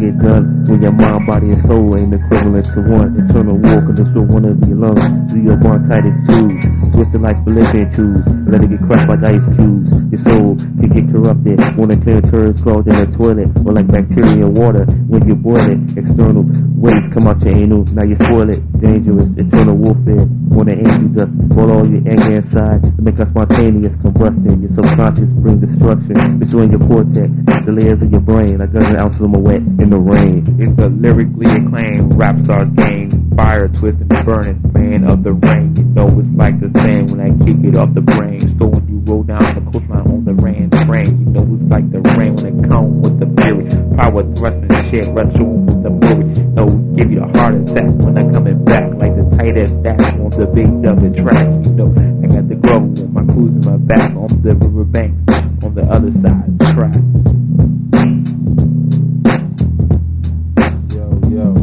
get done when your mind, body, and soul ain't equivalent to one. Eternal war can destroy one of your lungs Do your bronchitis tubes. Twisted like fallopian tubes, let it get crushed like ice cubes. Your soul can get corrupted when the clear turds clogged in a toilet, or like bacteria in water when you boil it. External waste come out your anal, now you spoil it. Dangerous, eternal warfare. When the angel dust, boil all your anger inside to make a spontaneous combustion. Your subconscious bring destruction, destroying your cortex, the layers of your brain, like an ounce of them wet in the rain. It's the lyrically acclaimed rap star gang, fire twisting, burning man of the rain. You know it's like the sand when I kick it off the brain. So when you roll down the coastline on the rain train, you know it's like the rain when it come with the fury. Power thrusting shit, retro with the fury. No, give you a heart attack when back, the tightest on the big double track. You know, I got the grove with my crews in my back on the river banks on the other side of the track. Yo, yo.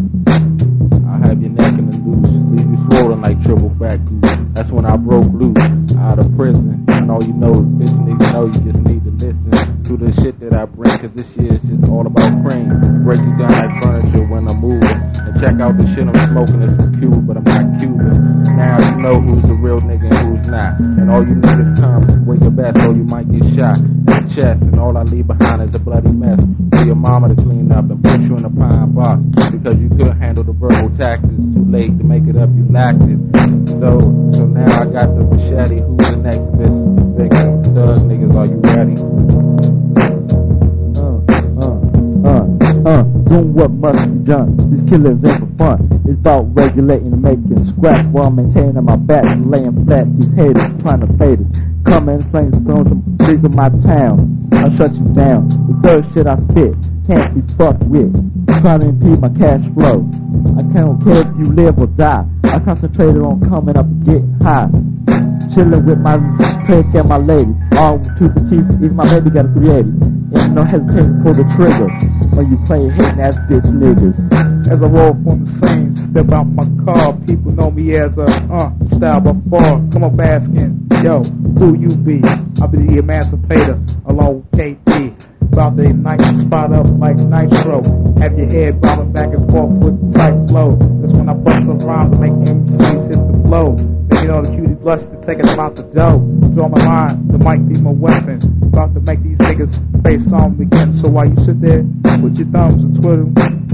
I have your neck in the noose, leave you swollen like triple fat goose. That's when I broke loose out of prison. And all you know, bitch nigga know you just need to listen to the shit that I bring, cause this shit is just all about cream. Break you down like furniture when I'm moving. And check out the shit I'm smoking, it's from Cuba, but I'm not Cuban. Now you know who's the real nigga and who's not. And all you niggas come with your best, or you might get shot in the chest. And all I leave behind is a bloody mess for your mama to clean up and put you in a pine box because you couldn't handle the verbal taxes. Too late to make it up, you lacked it. So, so now I got the machete. Who's the next victim? Victim? Niggas, are you ready? uh, uh, uh, uh, doing what must be done. These killings ain't for fun. It's about regulating and making scratch while maintaining my back and laying flat. These haters trying to fade us. Coming in flames thrown the streets of my town. I'll shut you down. The third shit I spit can't be fucked with. Trying to impede my cash flow. I can't care if you live or die. I concentrated on coming up and getting high. Chilling with my trick and my lady. All to the chief, even my baby got a 380. And no hesitating for the trigger. When you play hating ass bitch niggas. As I roll from the scene, step out my car. People know me as a uh style by far. Come up asking, yo, who you be? I'll be the emancipator along with KD. About the spot up like nitro. Have your head bobbing back and forth with tight flow. That's when I bust the rhymes make MCs hit the flow. Making all the cuties blush to take them out the dough. Draw my line, the mic be my weapon. About to make these niggas face on me again. So while you sit there with your thumbs and twiddle,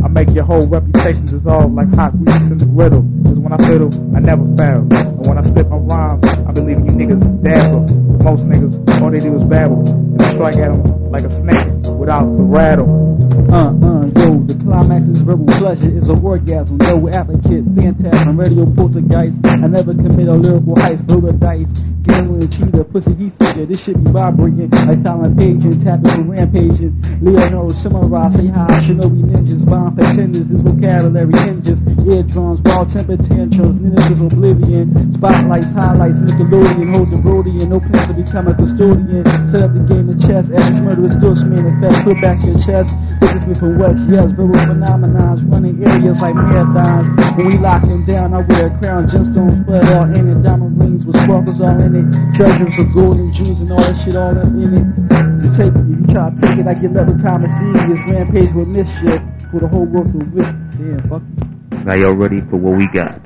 I make your whole reputation dissolve like hot grease in the griddle. Cause when I fiddle, I never fail. And when I spit my rhymes, I be leaving you niggas dazzle. Most niggas, all they do is babble. And I strike at them like a snake without the rattle. Uh, uh, the climax is verbal pleasure, it's an orgasm, no advocate, phantasm, radio poltergeist. I never commit a lyrical heist, blow the dice, gambling and cheater, pussy heat seeker, this shit be vibrating, like silent paging, tapping for rampaging. Leonardo Samurai, say hi, shinobi ninjas, bomb pretenders, this vocabulary hinges, eardrums, wild temper tantrums, ninjas oblivion, spotlights, highlights, Nickelodeon, hold the Rhodian, no plans to become a custodian, set up the game of chess, as murderous dose manifest, put back your chest, Business me from West, yes, verbal phenomenons, running areas like marathons. When we lock them down, I wear a crown, gemstones spread all in it, diamond rings with sparkles all in it, treasures of gold and jewels and all that shit all up in it. Just take it, you try to take it, I get leprechaun serious, rampage with mischief for the whole world to whip. Damn, fuck. Now y'all ready for what we got?